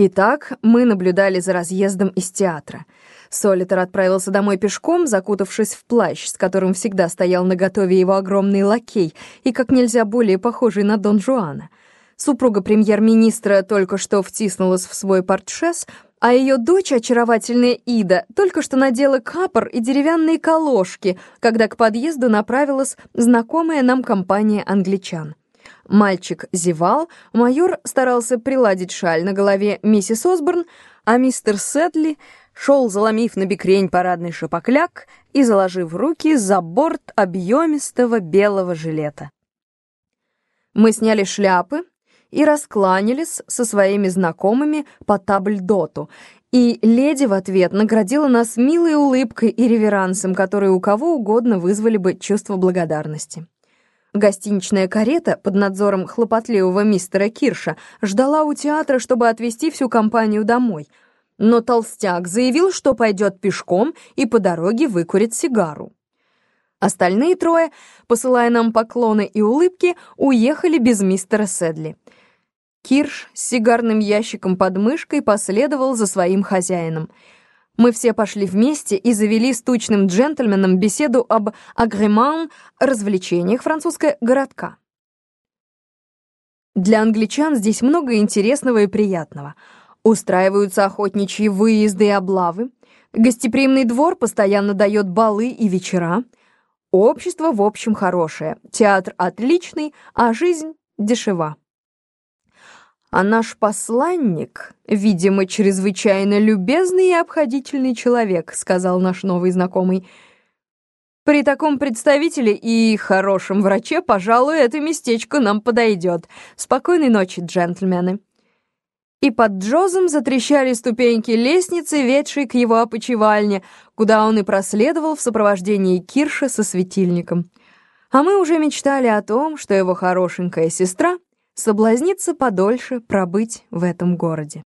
Итак, мы наблюдали за разъездом из театра. Солитер отправился домой пешком, закутавшись в плащ, с которым всегда стоял наготове его огромный лакей и как нельзя более похожий на Дон Жуана. Супруга премьер-министра только что втиснулась в свой портшес, а ее дочь, очаровательная Ида, только что надела капор и деревянные колошки, когда к подъезду направилась знакомая нам компания англичан. Мальчик зевал, майор старался приладить шаль на голове миссис Осборн, а мистер Сэдли шел, заломив на бикрень парадный шапокляк и заложив руки за борт объемистого белого жилета. Мы сняли шляпы и раскланялись со своими знакомыми по табльдоту, и леди в ответ наградила нас милой улыбкой и реверансом, которые у кого угодно вызвали бы чувство благодарности. Гостиничная карета под надзором хлопотливого мистера Кирша ждала у театра, чтобы отвезти всю компанию домой. Но толстяк заявил, что пойдет пешком и по дороге выкурит сигару. Остальные трое, посылая нам поклоны и улыбки, уехали без мистера Седли. Кирш с сигарным ящиком под мышкой последовал за своим хозяином — мы все пошли вместе и завели с тучным джентльменом беседу об агреман, развлечениях французского городка. Для англичан здесь много интересного и приятного. Устраиваются охотничьи выезды и облавы. Гостеприимный двор постоянно дает балы и вечера. Общество, в общем, хорошее. Театр отличный, а жизнь дешева. А наш посланник, видимо, чрезвычайно любезный и обходительный человек, сказал наш новый знакомый. При таком представителе и хорошем враче, пожалуй, это местечко нам подойдет. Спокойной ночи, джентльмены. И под Джозом затрещали ступеньки лестницы, ведшей к его опочивальне, куда он и проследовал в сопровождении Кирша со светильником. А мы уже мечтали о том, что его хорошенькая сестра — соблазниться подольше пробыть в этом городе.